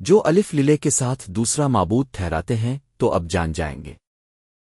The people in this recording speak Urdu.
جو الف للے کے ساتھ دوسرا معبود ٹھہراتے ہیں تو اب جان جائیں گے۔